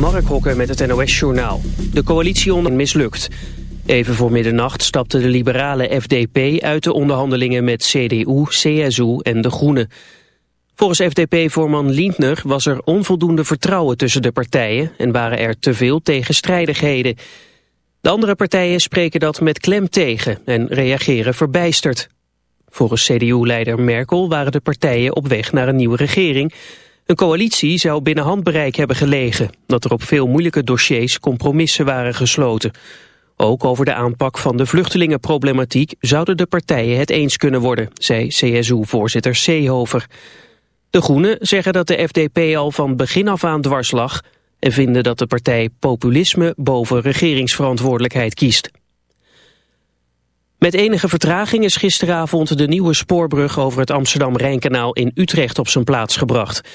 Mark Hokker met het NOS-journaal. De coalitie onder mislukt. Even voor middernacht stapte de liberale FDP uit de onderhandelingen met CDU, CSU en De Groenen. Volgens FDP-voorman Lindner was er onvoldoende vertrouwen tussen de partijen... en waren er te veel tegenstrijdigheden. De andere partijen spreken dat met klem tegen en reageren verbijsterd. Volgens CDU-leider Merkel waren de partijen op weg naar een nieuwe regering... Een coalitie zou binnen handbereik hebben gelegen, dat er op veel moeilijke dossiers compromissen waren gesloten. Ook over de aanpak van de vluchtelingenproblematiek zouden de partijen het eens kunnen worden, zei CSU-voorzitter Seehofer. De Groenen zeggen dat de FDP al van begin af aan dwars lag en vinden dat de partij populisme boven regeringsverantwoordelijkheid kiest. Met enige vertraging is gisteravond de nieuwe spoorbrug over het Amsterdam-Rijnkanaal in Utrecht op zijn plaats gebracht.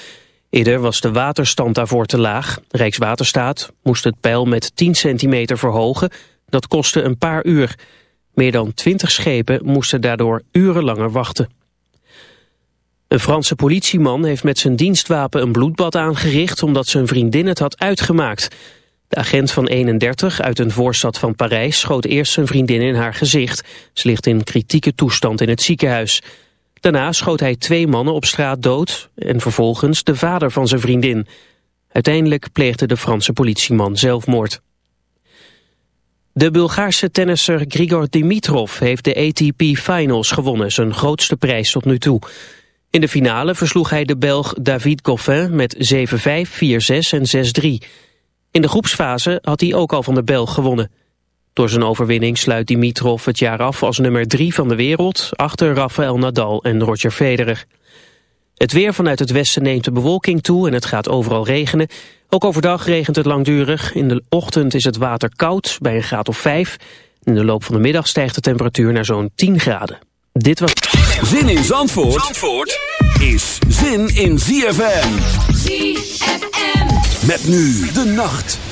Eerder was de waterstand daarvoor te laag. Rijkswaterstaat moest het peil met 10 centimeter verhogen. Dat kostte een paar uur. Meer dan 20 schepen moesten daardoor urenlanger wachten. Een Franse politieman heeft met zijn dienstwapen een bloedbad aangericht... omdat zijn vriendin het had uitgemaakt. De agent van 31 uit een voorstad van Parijs schoot eerst zijn vriendin in haar gezicht. Ze ligt in kritieke toestand in het ziekenhuis. Daarna schoot hij twee mannen op straat dood en vervolgens de vader van zijn vriendin. Uiteindelijk pleegde de Franse politieman zelfmoord. De Bulgaarse tennisser Grigor Dimitrov heeft de ATP Finals gewonnen, zijn grootste prijs tot nu toe. In de finale versloeg hij de Belg David Goffin met 7-5, 4-6 en 6-3. In de groepsfase had hij ook al van de Belg gewonnen. Door zijn overwinning sluit Dimitrov het jaar af als nummer 3 van de wereld... achter Rafael Nadal en Roger Federer. Het weer vanuit het westen neemt de bewolking toe en het gaat overal regenen. Ook overdag regent het langdurig. In de ochtend is het water koud, bij een graad of 5. In de loop van de middag stijgt de temperatuur naar zo'n 10 graden. Dit was... Zin in Zandvoort, Zandvoort is zin in ZFM. ZFM. Met nu de nacht.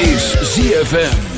Is ZFM.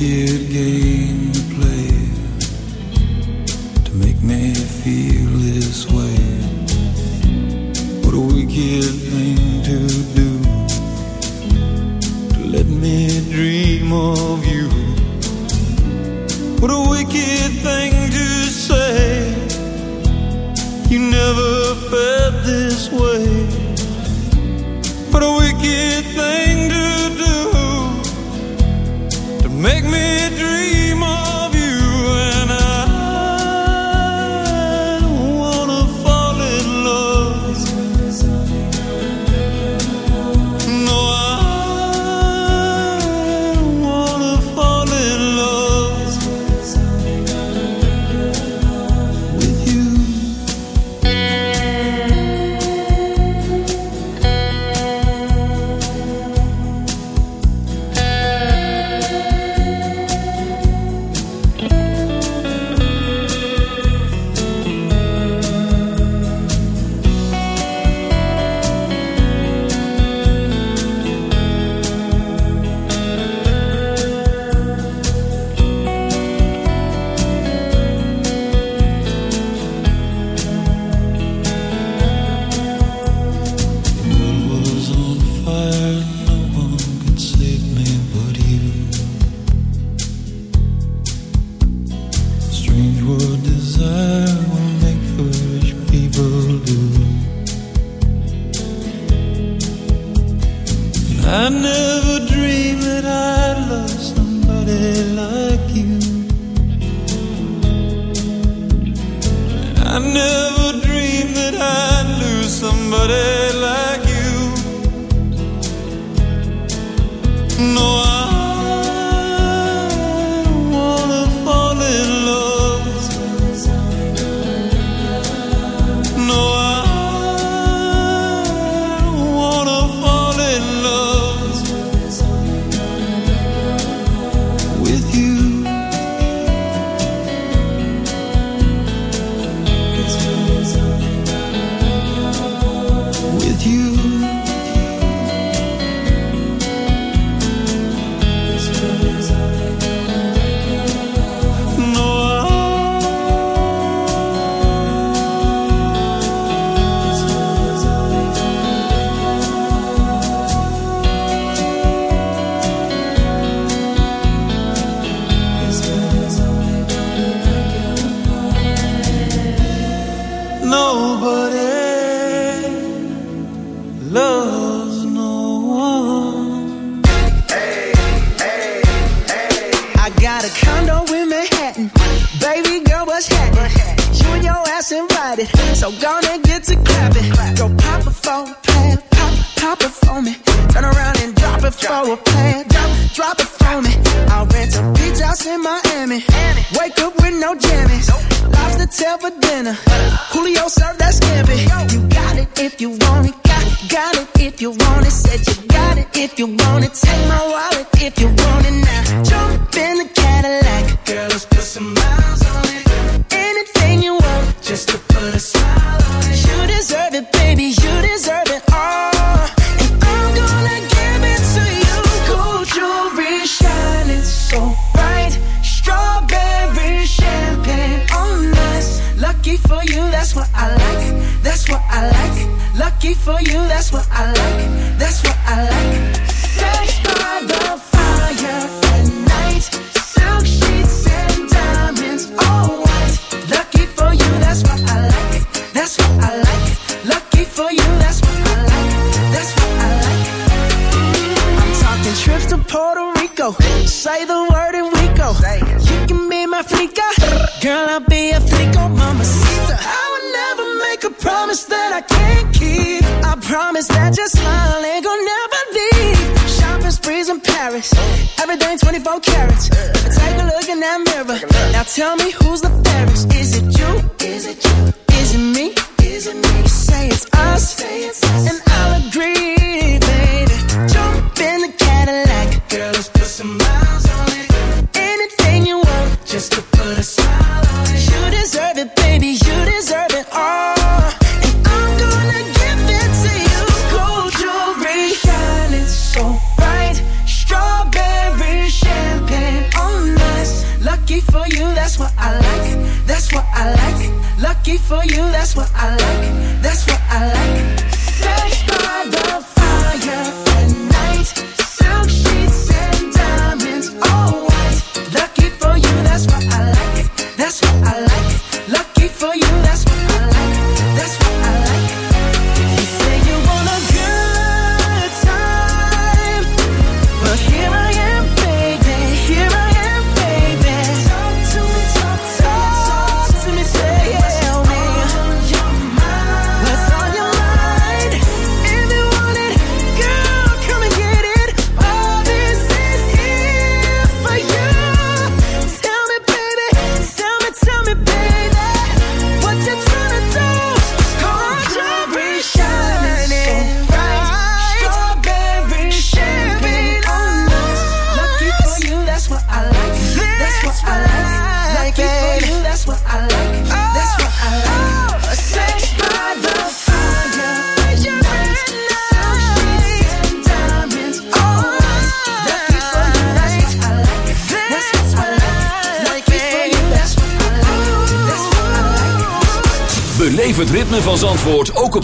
wicked game. so bright. Strawberry champagne on us. Lucky for you, that's what I like. That's what I like. Lucky for you, that's what I like.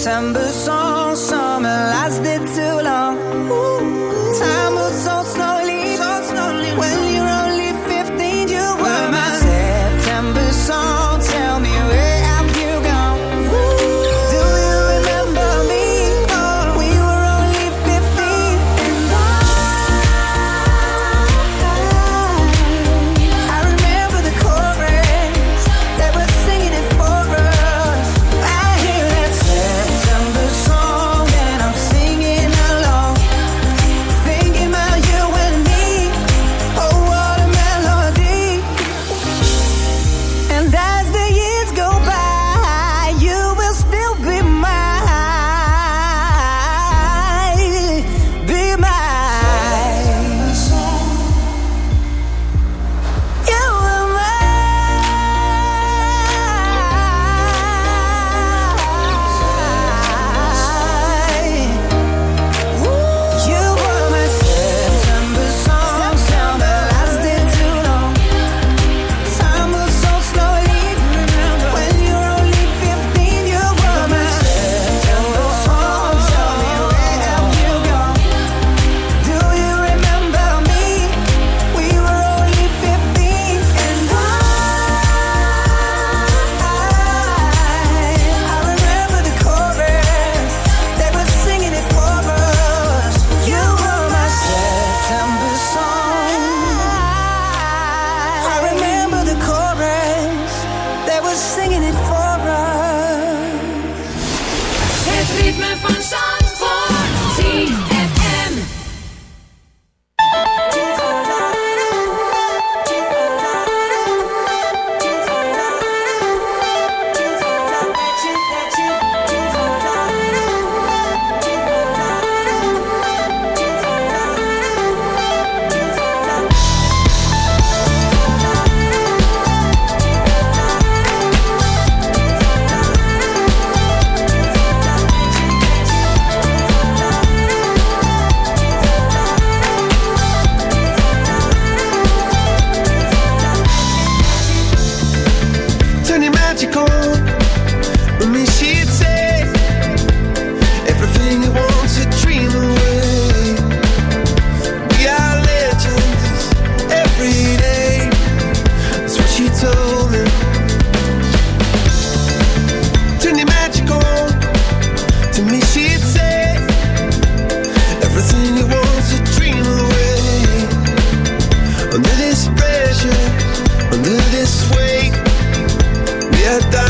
September song. done.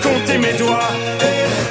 compter mes doigts. Hey.